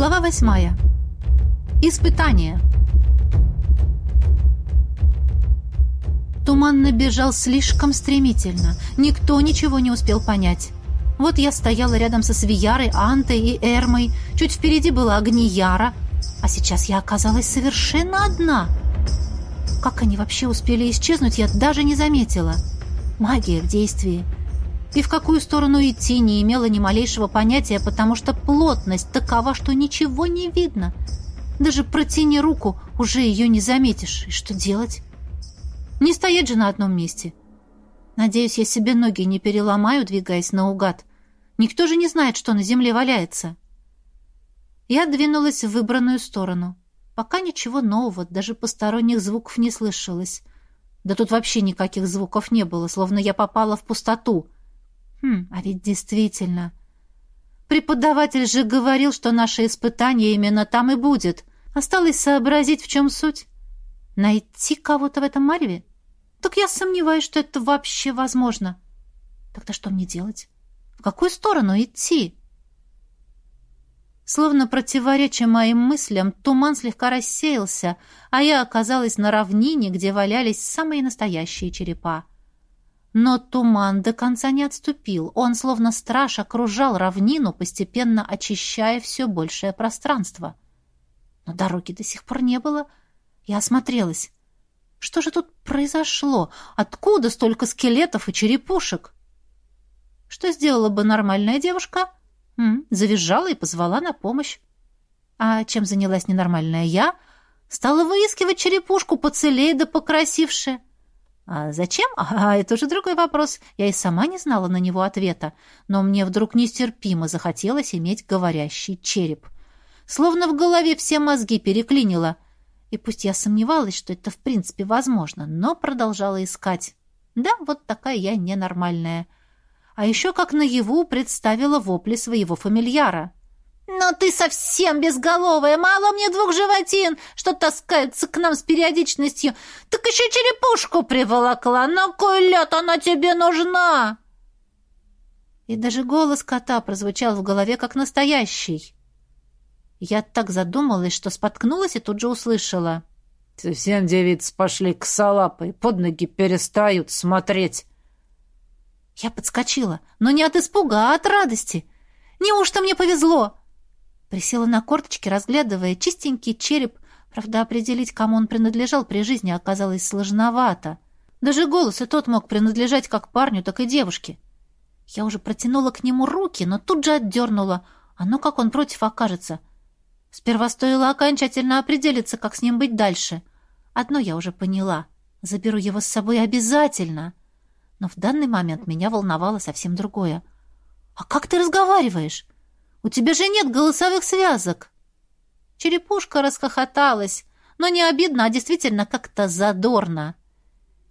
Глава восьмая. Испытание. Туман набежал слишком стремительно. Никто ничего не успел понять. Вот я стояла рядом со Свиярой, Антой и Эрмой. Чуть впереди была Агнияра. А сейчас я оказалась совершенно одна. Как они вообще успели исчезнуть, я даже не заметила. Магия в действии. И в какую сторону идти не имела ни малейшего понятия, потому что плотность такова, что ничего не видно. Даже протяни руку, уже ее не заметишь. И что делать? Не стоять же на одном месте. Надеюсь, я себе ноги не переломаю, двигаясь наугад. Никто же не знает, что на земле валяется. Я двинулась в выбранную сторону. Пока ничего нового, даже посторонних звуков не слышалось. Да тут вообще никаких звуков не было, словно я попала в пустоту — Хм, а ведь действительно. Преподаватель же говорил, что наше испытание именно там и будет. Осталось сообразить, в чем суть. Найти кого-то в этом мареве? Так я сомневаюсь, что это вообще возможно. Тогда что мне делать? В какую сторону идти? Словно противореча моим мыслям, туман слегка рассеялся, а я оказалась на равнине, где валялись самые настоящие черепа. Но туман до конца не отступил. Он, словно страж, окружал равнину, постепенно очищая все большее пространство. Но дороги до сих пор не было. Я осмотрелась. Что же тут произошло? Откуда столько скелетов и черепушек? Что сделала бы нормальная девушка? М -м, завизжала и позвала на помощь. А чем занялась ненормальная я? Стала выискивать черепушку поцелей да покрасивше. А зачем? А это уже другой вопрос. Я и сама не знала на него ответа, но мне вдруг нестерпимо захотелось иметь говорящий череп. Словно в голове все мозги переклинило. И пусть я сомневалась, что это в принципе возможно, но продолжала искать. Да, вот такая я ненормальная. А еще как наяву представила вопли своего фамильяра. «Но ты совсем безголовая! Мало мне двух животин, что таскаются к нам с периодичностью! Так еще черепушку приволокла! На кой лет она тебе нужна?» И даже голос кота прозвучал в голове как настоящий. Я так задумалась, что споткнулась и тут же услышала. «Совсем девицы пошли к салапой, под ноги перестают смотреть!» Я подскочила, но не от испуга, а от радости. «Неужто мне повезло?» Присела на корточки, разглядывая чистенький череп. Правда, определить, кому он принадлежал при жизни, оказалось сложновато. Даже голос и тот мог принадлежать как парню, так и девушке. Я уже протянула к нему руки, но тут же отдернула. А ну как он против окажется? Сперва стоило окончательно определиться, как с ним быть дальше. Одно я уже поняла. Заберу его с собой обязательно. Но в данный момент меня волновало совсем другое. «А как ты разговариваешь?» У тебя же нет голосовых связок!» Черепушка расхохоталась, но не обидно, а действительно как-то задорно.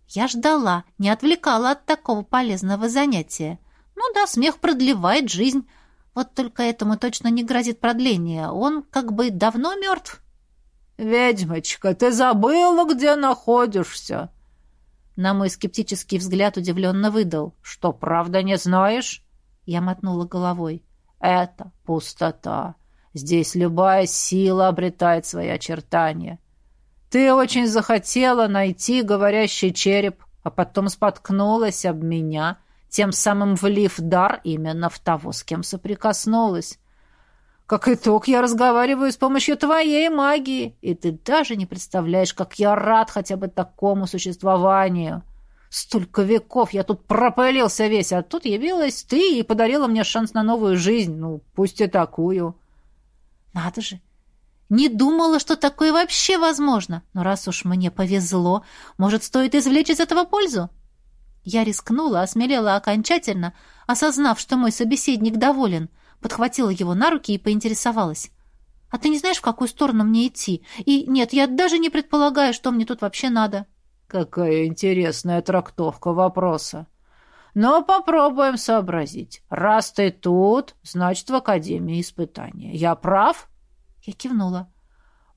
Я ждала, не отвлекала от такого полезного занятия. Ну да, смех продлевает жизнь. Вот только этому точно не грозит продление. Он как бы давно мертв. «Ведьмочка, ты забыла, где находишься?» На мой скептический взгляд удивленно выдал. «Что, правда не знаешь?» Я мотнула головой. Это пустота. Здесь любая сила обретает свои очертания. Ты очень захотела найти говорящий череп, а потом споткнулась об меня, тем самым влив дар именно в того, с кем соприкоснулась. Как итог, я разговариваю с помощью твоей магии, и ты даже не представляешь, как я рад хотя бы такому существованию. Столько веков я тут пропылился весь, а тут явилась ты и подарила мне шанс на новую жизнь. Ну, пусть и такую. Надо же. Не думала, что такое вообще возможно. Но раз уж мне повезло, может, стоит извлечь из этого пользу? Я рискнула, осмелела окончательно, осознав, что мой собеседник доволен, подхватила его на руки и поинтересовалась. «А ты не знаешь, в какую сторону мне идти? И нет, я даже не предполагаю, что мне тут вообще надо». Какая интересная трактовка вопроса. Но попробуем сообразить. Раз ты тут, значит, в Академии испытания. Я прав? Я кивнула.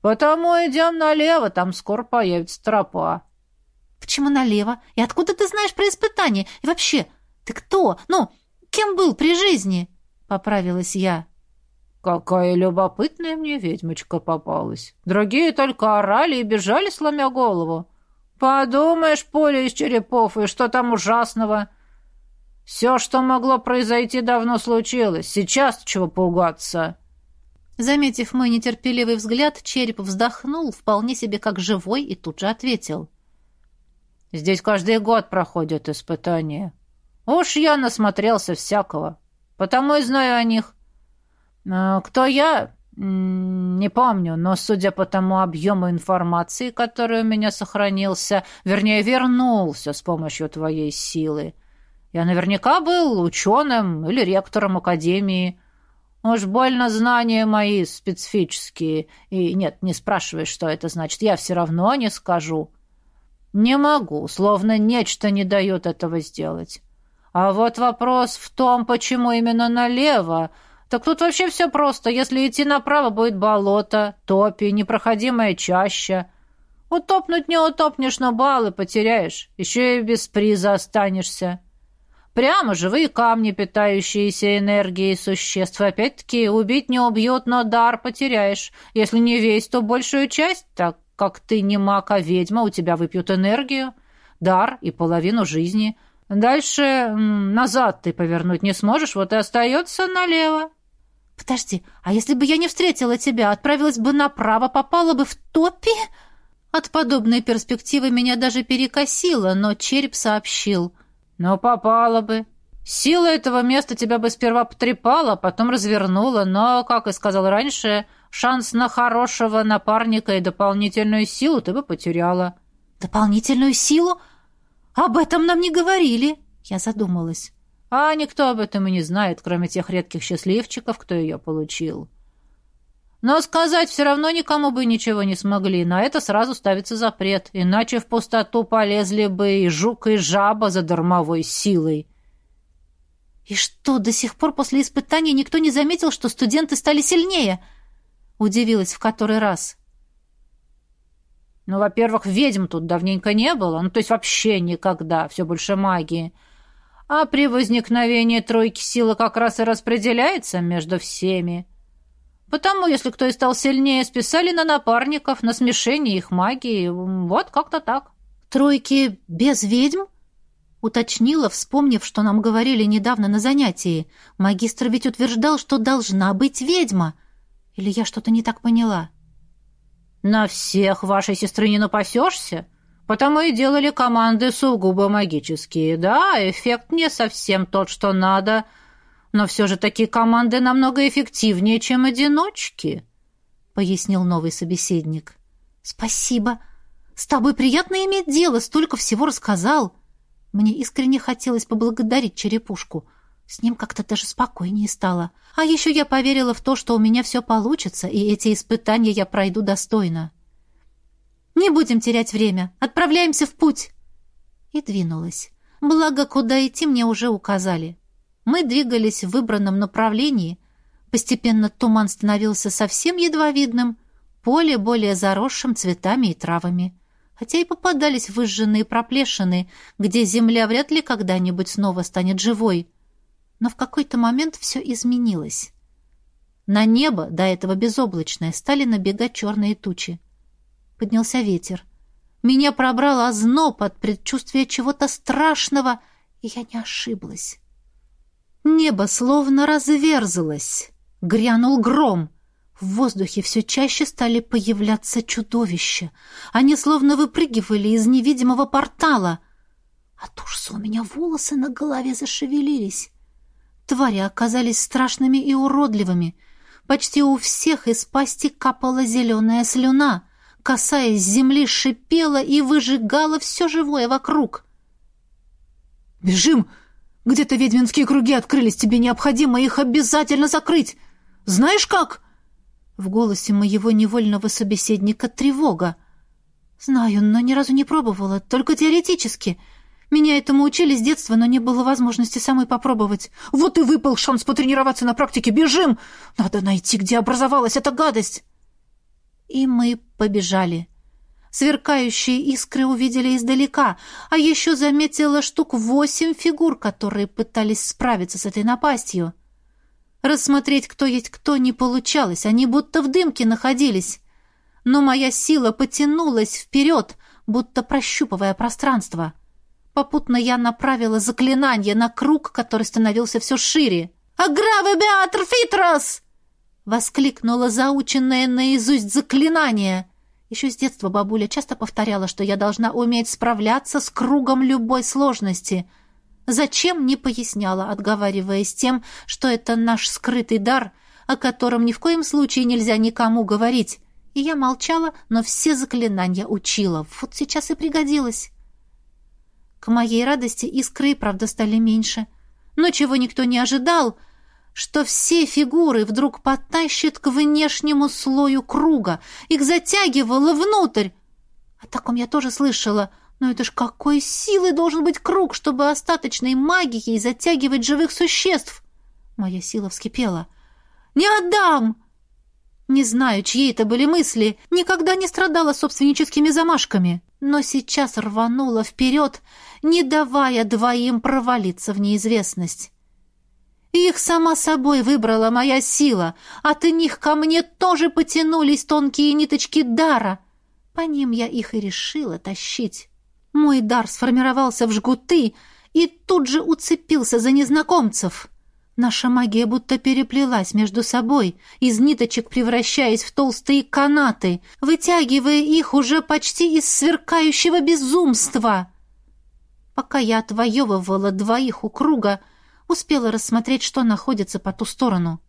Потому идем налево, там скоро появится тропа. Почему налево? И откуда ты знаешь про испытание? И вообще, ты кто? Ну, кем был при жизни? Поправилась я. Какая любопытная мне ведьмочка попалась. Другие только орали и бежали, сломя голову. Подумаешь, поле из черепов, и что там ужасного? Все, что могло произойти, давно случилось. Сейчас чего пугаться?» Заметив мой нетерпеливый взгляд, череп вздохнул, вполне себе как живой, и тут же ответил. «Здесь каждый год проходят испытания. Уж я насмотрелся всякого, потому и знаю о них. А, кто я? Не помню, но судя по тому объему информации, который у меня сохранился, вернее, вернулся с помощью твоей силы, я наверняка был ученым или ректором академии. Уж больно знания мои специфические. И нет, не спрашивай, что это значит. Я все равно не скажу. Не могу, словно нечто не дает этого сделать. А вот вопрос в том, почему именно налево, так тут вообще все просто. Если идти направо, будет болото, топи, непроходимая чаща. Утопнуть не утопнешь, но баллы потеряешь. Еще и без приза останешься. Прямо живые камни, питающиеся энергией существ. Опять-таки, убить не убьют, но дар потеряешь. Если не весь, то большую часть, так как ты не маг, а ведьма, у тебя выпьют энергию, дар и половину жизни. Дальше назад ты повернуть не сможешь, вот и остается налево. «Подожди, а если бы я не встретила тебя, отправилась бы направо, попала бы в топи?» От подобной перспективы меня даже перекосило, но череп сообщил. «Ну, попала бы. Сила этого места тебя бы сперва потрепала, потом развернула, но, как и сказал раньше, шанс на хорошего напарника и дополнительную силу ты бы потеряла». «Дополнительную силу? Об этом нам не говорили!» Я задумалась. А никто об этом и не знает, кроме тех редких счастливчиков, кто ее получил. Но сказать все равно никому бы ничего не смогли, на это сразу ставится запрет, иначе в пустоту полезли бы и жук, и жаба за дармовой силой. «И что, до сих пор после испытания никто не заметил, что студенты стали сильнее?» Удивилась в который раз. «Ну, во-первых, ведьм тут давненько не было, ну, то есть вообще никогда, все больше магии». А при возникновении тройки сила как раз и распределяется между всеми. Потому, если кто и стал сильнее, списали на напарников, на смешение их магии. Вот как-то так. «Тройки без ведьм?» Уточнила, вспомнив, что нам говорили недавно на занятии. Магистр ведь утверждал, что должна быть ведьма. Или я что-то не так поняла? «На всех вашей сестры не напасешься?» Потому и делали команды сугубо магические. Да, эффект не совсем тот, что надо, но все же такие команды намного эффективнее, чем одиночки», — пояснил новый собеседник. «Спасибо. С тобой приятно иметь дело, столько всего рассказал». Мне искренне хотелось поблагодарить черепушку. С ним как-то даже спокойнее стало. А еще я поверила в то, что у меня все получится, и эти испытания я пройду достойно. Не будем терять время. Отправляемся в путь!» И двинулась. Благо, куда идти мне уже указали. Мы двигались в выбранном направлении. Постепенно туман становился совсем едва видным, поле более заросшим цветами и травами. Хотя и попадались выжженные проплешины, где земля вряд ли когда-нибудь снова станет живой. Но в какой-то момент все изменилось. На небо, до этого безоблачное, стали набегать черные тучи поднялся ветер. Меня пробрал озноб от предчувствия чего-то страшного, и я не ошиблась. Небо словно разверзлось. Грянул гром. В воздухе все чаще стали появляться чудовища. Они словно выпрыгивали из невидимого портала. От ужаса у меня волосы на голове зашевелились. Твари оказались страшными и уродливыми. Почти у всех из пасти капала зеленая слюна — касаясь земли, шипела и выжигала все живое вокруг. «Бежим! Где-то ведьминские круги открылись, тебе необходимо их обязательно закрыть! Знаешь как?» В голосе моего невольного собеседника тревога. «Знаю, но ни разу не пробовала, только теоретически. Меня этому учили с детства, но не было возможности самой попробовать. Вот и выпал шанс потренироваться на практике. Бежим! Надо найти, где образовалась эта гадость!» И мы побежали. Сверкающие искры увидели издалека, а еще заметила штук восемь фигур, которые пытались справиться с этой напастью. Рассмотреть, кто есть кто, не получалось, они будто в дымке находились. Но моя сила потянулась вперед, будто прощупывая пространство. Попутно я направила заклинание на круг, который становился все шире. «Аграве Беатр Фитрос!» Воскликнула заученное наизусть заклинание. Еще с детства бабуля часто повторяла, что я должна уметь справляться с кругом любой сложности. Зачем, не поясняла, отговариваясь тем, что это наш скрытый дар, о котором ни в коем случае нельзя никому говорить. И я молчала, но все заклинания учила. Вот сейчас и пригодилось. К моей радости искры, правда, стали меньше. Но чего никто не ожидал — что все фигуры вдруг потащат к внешнему слою круга, их затягивало внутрь. О таком я тоже слышала, но это ж какой силы должен быть круг, чтобы остаточной магией затягивать живых существ? Моя сила вскипела. «Не отдам!» Не знаю, чьи это были мысли, никогда не страдала собственническими замашками, но сейчас рванула вперед, не давая двоим провалиться в неизвестность. Их сама собой выбрала моя сила. От них ко мне тоже потянулись тонкие ниточки дара. По ним я их и решила тащить. Мой дар сформировался в жгуты и тут же уцепился за незнакомцев. Наша магия будто переплелась между собой, из ниточек превращаясь в толстые канаты, вытягивая их уже почти из сверкающего безумства. Пока я отвоевывала двоих у круга, Успела рассмотреть, что находится по ту сторону.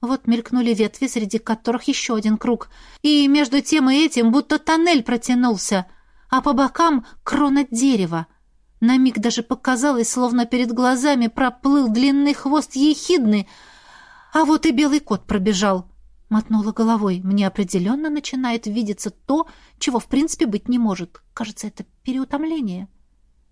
Вот мелькнули ветви, среди которых еще один круг. И между тем и этим будто тоннель протянулся, а по бокам крона дерева. На миг даже показалось, словно перед глазами проплыл длинный хвост ехидны, а вот и белый кот пробежал. Мотнула головой. Мне определенно начинает видеться то, чего в принципе быть не может. Кажется, это переутомление.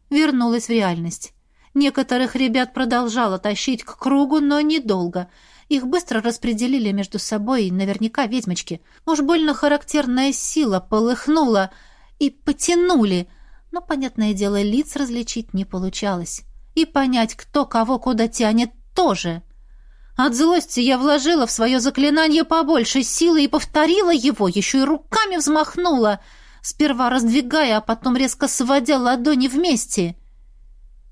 Вернулась в реальность. Некоторых ребят продолжало тащить к кругу, но недолго. Их быстро распределили между собой, наверняка ведьмочки. Уж больно характерная сила полыхнула и потянули. Но, понятное дело, лиц различить не получалось. И понять, кто кого куда тянет, тоже. От злости я вложила в свое заклинание побольше силы и повторила его, еще и руками взмахнула, сперва раздвигая, а потом резко сводя ладони вместе.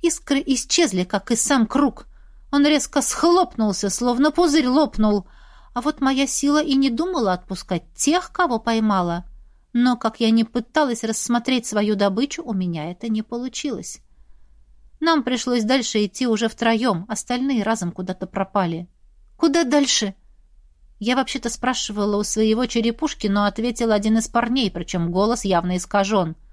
Искры исчезли, как и сам круг. Он резко схлопнулся, словно пузырь лопнул. А вот моя сила и не думала отпускать тех, кого поймала. Но, как я не пыталась рассмотреть свою добычу, у меня это не получилось. Нам пришлось дальше идти уже втроем, остальные разом куда-то пропали. «Куда дальше?» Я вообще-то спрашивала у своего черепушки, но ответил один из парней, причем голос явно искажен —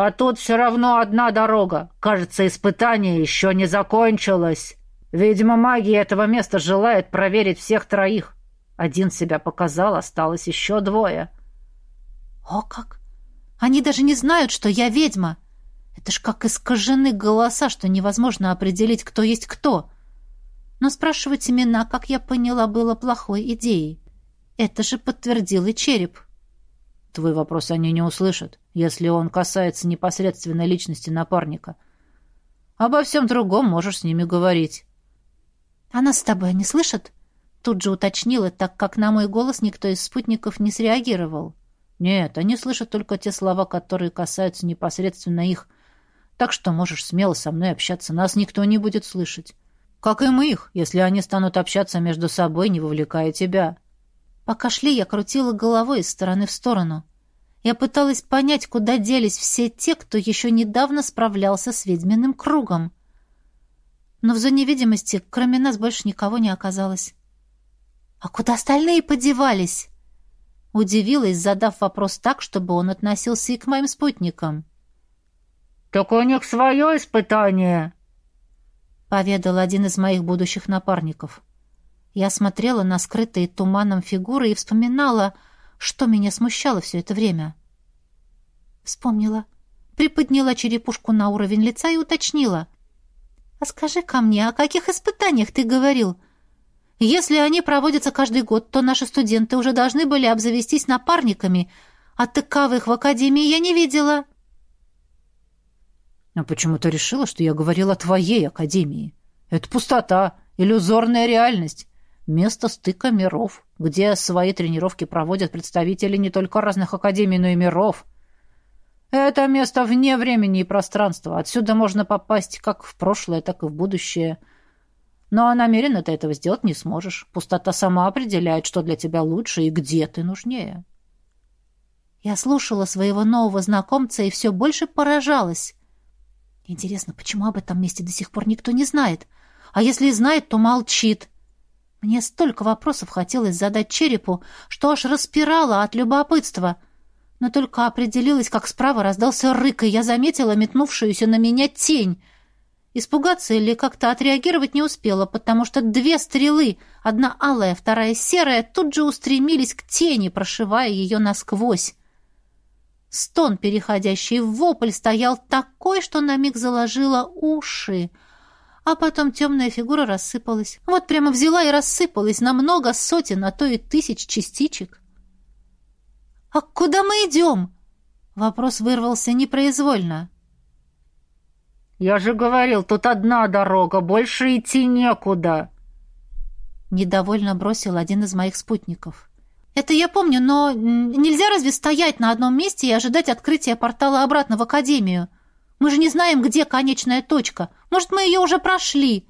а тут все равно одна дорога. Кажется, испытание еще не закончилось. Видимо, магия этого места желает проверить всех троих. Один себя показал, осталось еще двое. О как! Они даже не знают, что я ведьма. Это ж как искажены голоса, что невозможно определить, кто есть кто. Но спрашивать имена, как я поняла, было плохой идеей. Это же подтвердил и череп. Твой вопрос они не услышат, если он касается непосредственно личности напарника. Обо всем другом можешь с ними говорить. Она с тобой не слышит? Тут же уточнила, так как на мой голос никто из спутников не среагировал. Нет, они слышат только те слова, которые касаются непосредственно их. Так что можешь смело со мной общаться, нас никто не будет слышать. Как и мы их, если они станут общаться между собой, не вовлекая тебя. Пока шли, я крутила головой из стороны в сторону. Я пыталась понять, куда делись все те, кто еще недавно справлялся с ведьминым кругом. Но в зоне видимости кроме нас больше никого не оказалось. «А куда остальные подевались?» Удивилась, задав вопрос так, чтобы он относился и к моим спутникам. «Так у них свое испытание», — поведал один из моих будущих напарников. Я смотрела на скрытые туманом фигуры и вспоминала, что меня смущало все это время. Вспомнила. Приподняла черепушку на уровень лица и уточнила. «А скажи ко мне, о каких испытаниях ты говорил? Если они проводятся каждый год, то наши студенты уже должны были обзавестись напарниками, а таковых в академии я не видела». «А почему ты решила, что я говорила о твоей академии? Это пустота. иллюзорная реальность, место стыка миров, где свои тренировки проводят представители не только разных академий, но и миров. Это место вне времени и пространства. Отсюда можно попасть как в прошлое, так и в будущее. Но намеренно ты этого сделать не сможешь. Пустота сама определяет, что для тебя лучше и где ты нужнее. Я слушала своего нового знакомца и все больше поражалась. Интересно, почему об этом месте до сих пор никто не знает? А если и знает, то молчит. Мне столько вопросов хотелось задать черепу, что аж распирала от любопытства. Но только определилась, как справа раздался рык, и я заметила метнувшуюся на меня тень. Испугаться или как-то отреагировать не успела, потому что две стрелы, одна алая, вторая серая, тут же устремились к тени, прошивая ее насквозь. Стон, переходящий в вопль, стоял такой, что на миг заложила уши. А потом темная фигура рассыпалась. Вот прямо взяла и рассыпалась на много сотен, а то и тысяч частичек. «А куда мы идем?» Вопрос вырвался непроизвольно. «Я же говорил, тут одна дорога, больше идти некуда!» Недовольно бросил один из моих спутников. Это я помню, но нельзя разве стоять на одном месте и ожидать открытия портала обратно в Академию? Мы же не знаем, где конечная точка. Может, мы ее уже прошли?»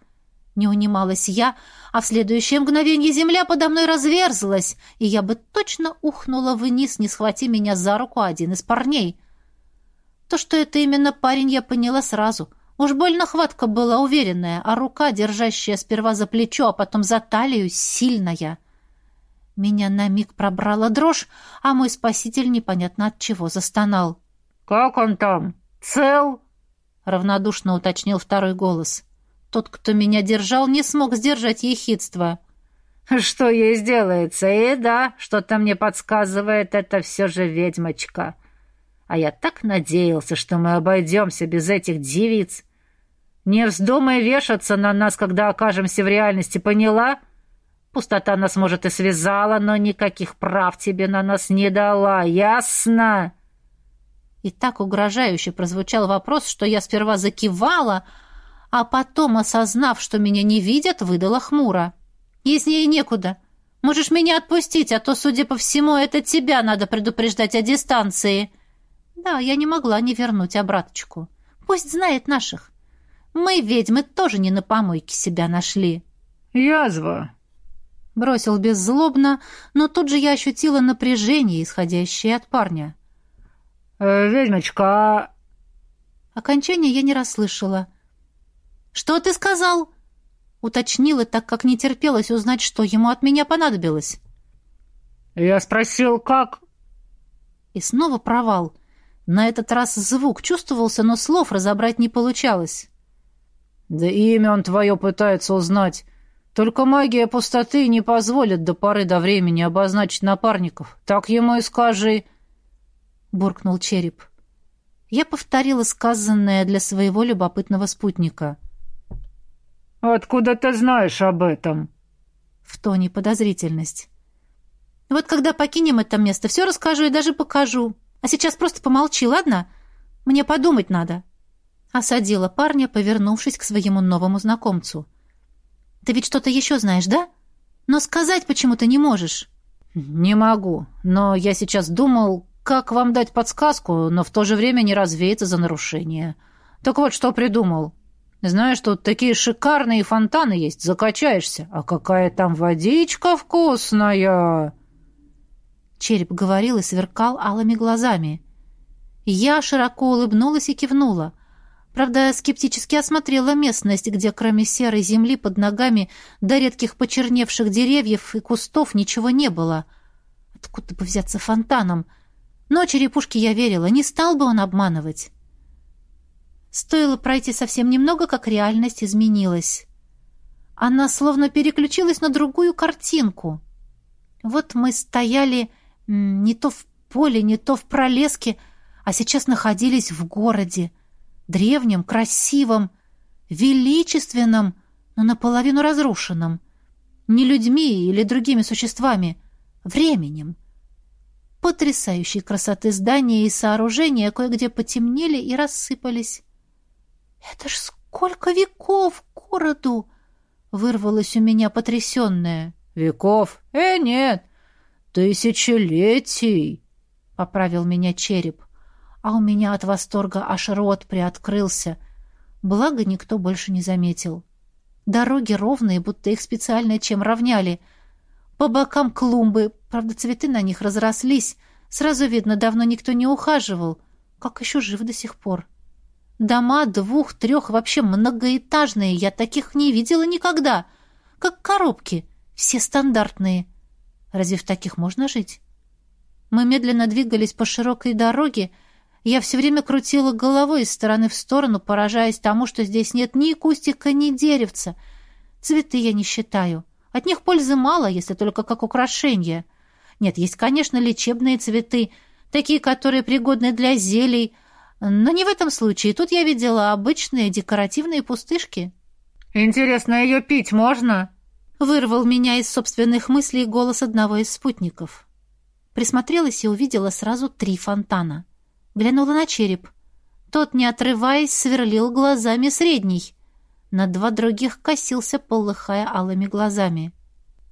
Не унималась я, а в следующее мгновение земля подо мной разверзлась, и я бы точно ухнула вниз, не схвати меня за руку один из парней. То, что это именно парень, я поняла сразу. Уж больно хватка была уверенная, а рука, держащая сперва за плечо, а потом за талию, сильная — меня на миг пробрала дрожь, а мой спаситель непонятно от чего застонал. «Как он там? Цел?» — равнодушно уточнил второй голос. Тот, кто меня держал, не смог сдержать ехидство. «Что ей сделается? И да, что-то мне подсказывает, это все же ведьмочка. А я так надеялся, что мы обойдемся без этих девиц. Не вздумай вешаться на нас, когда окажемся в реальности, поняла?» Пустота нас, может, и связала, но никаких прав тебе на нас не дала, ясно?» И так угрожающе прозвучал вопрос, что я сперва закивала, а потом, осознав, что меня не видят, выдала хмуро. «Яснее некуда. Можешь меня отпустить, а то, судя по всему, это тебя надо предупреждать о дистанции». Да, я не могла не вернуть обраточку. Пусть знает наших. Мы, ведьмы, тоже не на помойке себя нашли. «Язва», Бросил беззлобно, но тут же я ощутила напряжение, исходящее от парня. «Э, «Ведьмочка, а...» Окончания я не расслышала. «Что ты сказал?» Уточнила, так как не терпелось узнать, что ему от меня понадобилось. «Я спросил, как...» И снова провал. На этот раз звук чувствовался, но слов разобрать не получалось. «Да имя он твое пытается узнать. Только магия пустоты не позволит до поры до времени обозначить напарников. Так ему и скажи, — буркнул череп. Я повторила сказанное для своего любопытного спутника. «Откуда ты знаешь об этом?» В тоне подозрительность. «Вот когда покинем это место, все расскажу и даже покажу. А сейчас просто помолчи, ладно? Мне подумать надо». Осадила парня, повернувшись к своему новому знакомцу. — ты ведь что-то еще знаешь, да? Но сказать почему-то не можешь». «Не могу. Но я сейчас думал, как вам дать подсказку, но в то же время не развеяться за нарушение. Так вот, что придумал. Знаешь, тут такие шикарные фонтаны есть, закачаешься. А какая там водичка вкусная!» Череп говорил и сверкал алыми глазами. Я широко улыбнулась и кивнула. Правда, скептически осмотрела местность, где кроме серой земли под ногами до редких почерневших деревьев и кустов ничего не было. Откуда бы взяться фонтаном? Но черепушке я верила, не стал бы он обманывать. Стоило пройти совсем немного, как реальность изменилась. Она словно переключилась на другую картинку. Вот мы стояли не то в поле, не то в пролеске, а сейчас находились в городе древнем, красивом, величественном, но наполовину разрушенном. Не людьми или другими существами, временем. Потрясающей красоты здания и сооружения кое-где потемнели и рассыпались. «Это ж сколько веков городу!» Вырвалось у меня потрясенное. «Веков? Э, нет, тысячелетий!» — поправил меня череп. А у меня от восторга аж рот приоткрылся. Благо никто больше не заметил. Дороги ровные, будто их специально чем равняли. По бокам клумбы, правда, цветы на них разрослись. Сразу видно, давно никто не ухаживал. Как еще жив до сих пор. Дома двух, трех, вообще многоэтажные. Я таких не видела никогда. Как коробки. Все стандартные. Разве в таких можно жить? Мы медленно двигались по широкой дороге. Я все время крутила головой из стороны в сторону, поражаясь тому, что здесь нет ни кустика, ни деревца. Цветы я не считаю. От них пользы мало, если только как украшение. Нет, есть, конечно, лечебные цветы, такие, которые пригодны для зелий, но не в этом случае. Тут я видела обычные декоративные пустышки. «Интересно, ее пить можно?» Вырвал меня из собственных мыслей голос одного из спутников. Присмотрелась и увидела сразу три фонтана. Глянула на череп. Тот, не отрываясь, сверлил глазами средний. На два других косился, полыхая алыми глазами.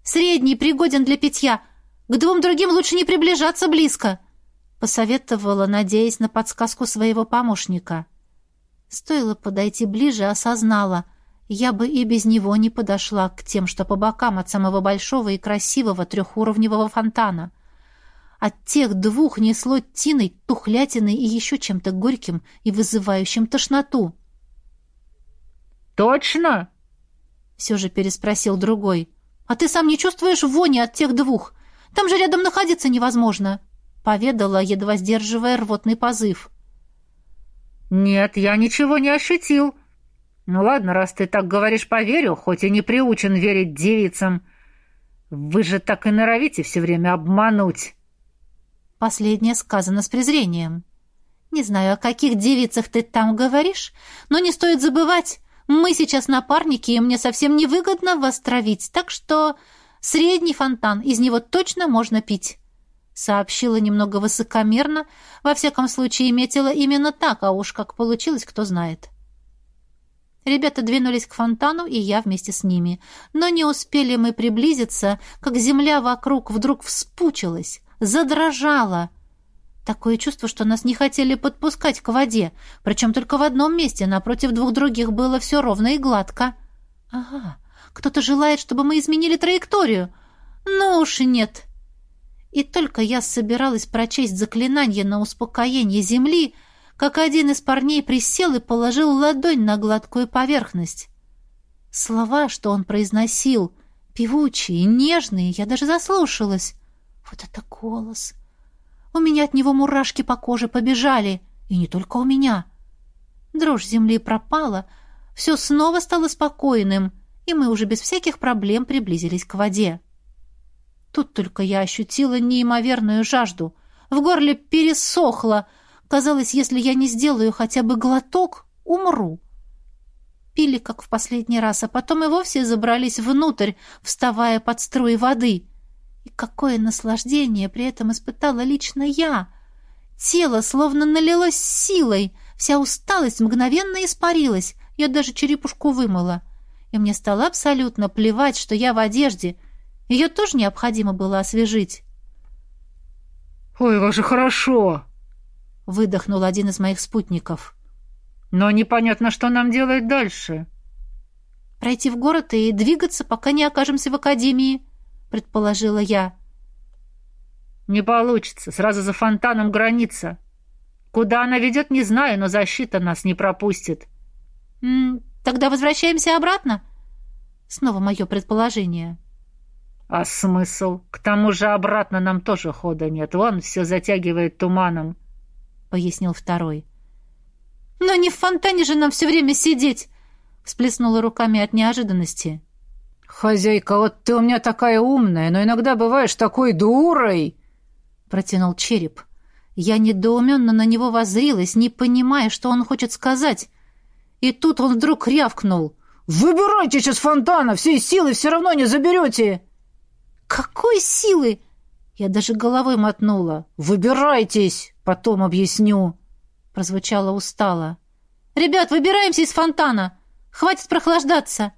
«Средний пригоден для питья. К двум другим лучше не приближаться близко», — посоветовала, надеясь на подсказку своего помощника. Стоило подойти ближе, осознала. Я бы и без него не подошла к тем, что по бокам от самого большого и красивого трехуровневого фонтана. От тех двух несло тиной, тухлятиной и еще чем-то горьким и вызывающим тошноту. «Точно?» — все же переспросил другой. «А ты сам не чувствуешь вони от тех двух? Там же рядом находиться невозможно!» — поведала, едва сдерживая рвотный позыв. «Нет, я ничего не ощутил. Ну ладно, раз ты так говоришь, поверю, хоть и не приучен верить девицам. Вы же так и норовите все время обмануть!» Последнее сказано с презрением. «Не знаю, о каких девицах ты там говоришь, но не стоит забывать, мы сейчас напарники, и мне совсем невыгодно вас травить, так что средний фонтан, из него точно можно пить». Сообщила немного высокомерно, во всяком случае метила именно так, а уж как получилось, кто знает. Ребята двинулись к фонтану, и я вместе с ними. Но не успели мы приблизиться, как земля вокруг вдруг вспучилась, задрожала — Такое чувство, что нас не хотели подпускать к воде, причем только в одном месте, напротив двух других было все ровно и гладко. Ага, кто-то желает, чтобы мы изменили траекторию. Ну уж нет. И только я собиралась прочесть заклинание на успокоение земли, как один из парней присел и положил ладонь на гладкую поверхность. Слова, что он произносил, певучие, нежные, я даже заслушалась. Вот это голос! — у меня от него мурашки по коже побежали. И не только у меня. Дрожь земли пропала, все снова стало спокойным, и мы уже без всяких проблем приблизились к воде. Тут только я ощутила неимоверную жажду. В горле пересохло. Казалось, если я не сделаю хотя бы глоток, умру. Пили, как в последний раз, а потом и вовсе забрались внутрь, вставая под струи воды — и какое наслаждение при этом испытала лично я! Тело словно налилось силой, вся усталость мгновенно испарилась, я даже черепушку вымыла. И мне стало абсолютно плевать, что я в одежде. Ее тоже необходимо было освежить. «Ой, как же хорошо!» — выдохнул один из моих спутников. «Но непонятно, что нам делать дальше». «Пройти в город и двигаться, пока не окажемся в академии», — предположила я. «Не получится. Сразу за фонтаном граница. Куда она ведет, не знаю, но защита нас не пропустит». «М -м, «Тогда возвращаемся обратно?» Снова мое предположение. «А смысл? К тому же обратно нам тоже хода нет. Вон все затягивает туманом», — пояснил второй. «Но не в фонтане же нам все время сидеть!» — всплеснула руками от неожиданности. «Хозяйка, вот ты у меня такая умная, но иногда бываешь такой дурой!» Протянул череп. Я недоуменно на него воззрилась, не понимая, что он хочет сказать. И тут он вдруг рявкнул. «Выбирайтесь из фонтана! Всей силы все равно не заберете!» «Какой силы?» Я даже головой мотнула. «Выбирайтесь! Потом объясню!» Прозвучало устало. «Ребят, выбираемся из фонтана! Хватит прохлаждаться!»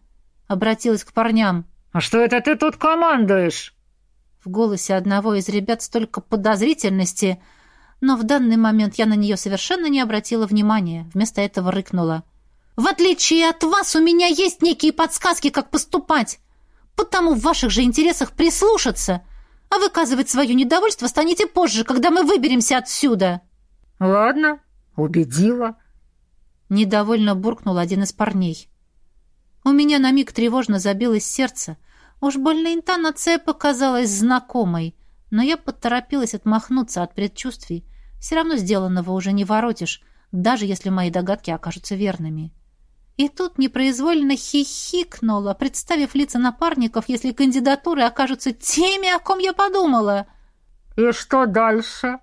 Обратилась к парням. «А что это ты тут командуешь?» В голосе одного из ребят столько подозрительности, но в данный момент я на нее совершенно не обратила внимания. Вместо этого рыкнула. «В отличие от вас, у меня есть некие подсказки, как поступать. Потому в ваших же интересах прислушаться. А выказывать свое недовольство станете позже, когда мы выберемся отсюда». «Ладно, убедила», — недовольно буркнул один из парней. У меня на миг тревожно забилось сердце. Уж больно интонация показалась знакомой, но я поторопилась отмахнуться от предчувствий. Все равно сделанного уже не воротишь, даже если мои догадки окажутся верными. И тут непроизвольно хихикнула, представив лица напарников, если кандидатуры окажутся теми, о ком я подумала. «И что дальше?»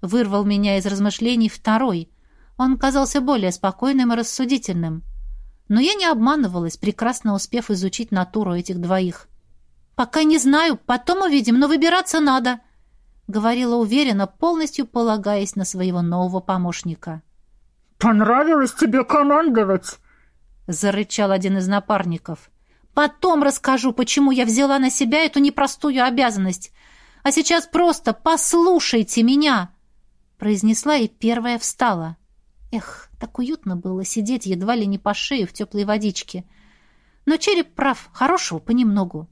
Вырвал меня из размышлений второй. Он казался более спокойным и рассудительным. Но я не обманывалась, прекрасно успев изучить натуру этих двоих. «Пока не знаю, потом увидим, но выбираться надо», — говорила уверенно, полностью полагаясь на своего нового помощника. «Понравилось тебе командовать?» — зарычал один из напарников. «Потом расскажу, почему я взяла на себя эту непростую обязанность. А сейчас просто послушайте меня!» Произнесла и первая встала. Эх, так уютно было сидеть едва ли не по шее в теплой водичке. Но череп прав, хорошего понемногу.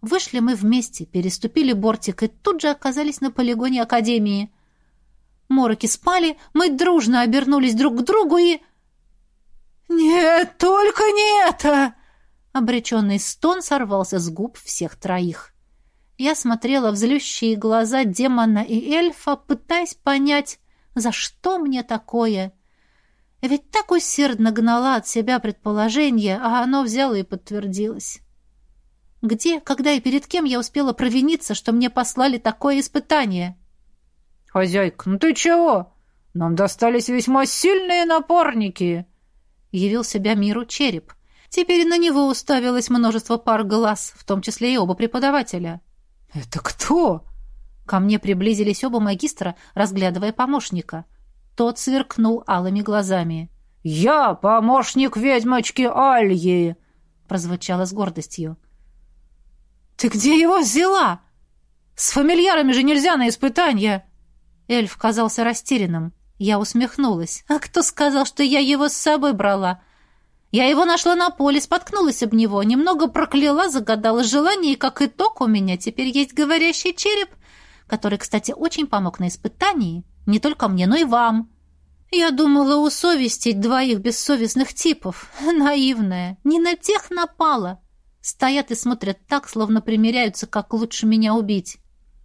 Вышли мы вместе, переступили бортик и тут же оказались на полигоне Академии. Мороки спали, мы дружно обернулись друг к другу и... «Нет, только не это!» Обреченный стон сорвался с губ всех троих. Я смотрела в злющие глаза демона и эльфа, пытаясь понять, за что мне такое? Ведь так усердно гнала от себя предположение, а оно взяло и подтвердилось. Где, когда и перед кем я успела провиниться, что мне послали такое испытание? «Хозяйка, ну ты чего? Нам достались весьма сильные напорники!» Явил себя миру череп. Теперь на него уставилось множество пар глаз, в том числе и оба преподавателя. «Это кто?» Ко мне приблизились оба магистра, разглядывая помощника. Тот сверкнул алыми глазами. «Я помощник ведьмочки Альи!» прозвучало с гордостью. «Ты где его взяла? С фамильярами же нельзя на испытания!» Эльф казался растерянным. Я усмехнулась. «А кто сказал, что я его с собой брала?» Я его нашла на поле, споткнулась об него, немного прокляла, загадала желание, и как итог у меня теперь есть говорящий череп, который, кстати, очень помог на испытании, не только мне, но и вам. Я думала усовестить двоих бессовестных типов. Наивная. Не на тех напала. Стоят и смотрят так, словно примеряются, как лучше меня убить.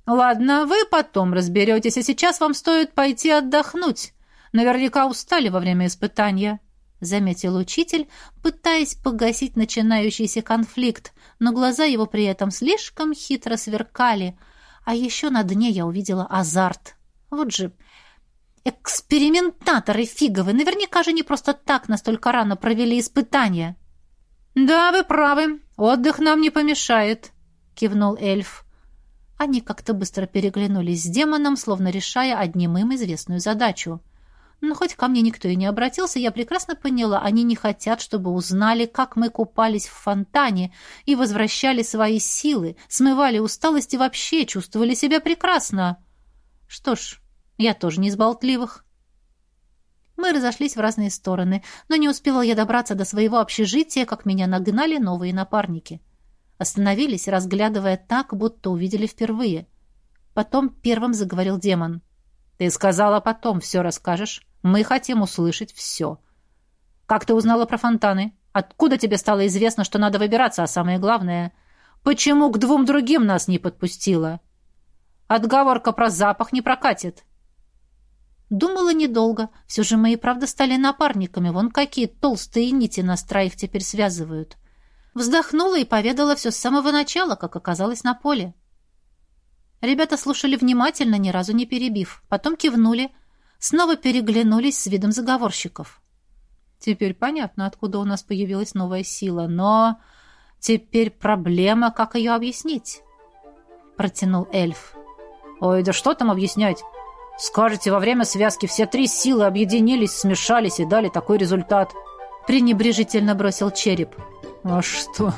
Ладно, вы потом разберетесь, а сейчас вам стоит пойти отдохнуть. Наверняка устали во время испытания. — заметил учитель, пытаясь погасить начинающийся конфликт, но глаза его при этом слишком хитро сверкали, а еще на дне я увидела азарт. Вот же экспериментаторы фиговы. Наверняка же не просто так настолько рано провели испытания. «Да, вы правы. Отдых нам не помешает», — кивнул эльф. Они как-то быстро переглянулись с демоном, словно решая одним им известную задачу. Но хоть ко мне никто и не обратился, я прекрасно поняла, они не хотят, чтобы узнали, как мы купались в фонтане и возвращали свои силы, смывали усталость и вообще чувствовали себя прекрасно. Что ж, я тоже не из болтливых. Мы разошлись в разные стороны, но не успела я добраться до своего общежития, как меня нагнали новые напарники. Остановились, разглядывая так, будто увидели впервые. Потом первым заговорил демон. «Ты сказала, потом все расскажешь?» Мы хотим услышать все. Как ты узнала про фонтаны? Откуда тебе стало известно, что надо выбираться, а самое главное, почему к двум другим нас не подпустила? Отговорка про запах не прокатит. Думала недолго. Все же мы и правда стали напарниками. Вон какие толстые нити нас троих теперь связывают. Вздохнула и поведала все с самого начала, как оказалось на поле. Ребята слушали внимательно, ни разу не перебив. Потом кивнули — снова переглянулись с видом заговорщиков. Теперь понятно, откуда у нас появилась новая сила, но теперь проблема, как ее объяснить, протянул эльф. Ой, да что там объяснять? Скажете, во время связки все три силы объединились, смешались и дали такой результат. Пренебрежительно бросил череп. «А что?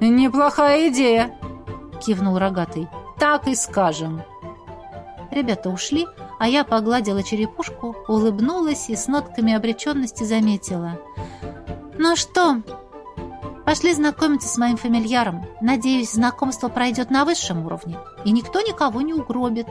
Неплохая идея!» — кивнул рогатый. «Так и скажем». Ребята ушли, а я погладила черепушку, улыбнулась и с нотками обреченности заметила. «Ну что, пошли знакомиться с моим фамильяром. Надеюсь, знакомство пройдет на высшем уровне, и никто никого не угробит».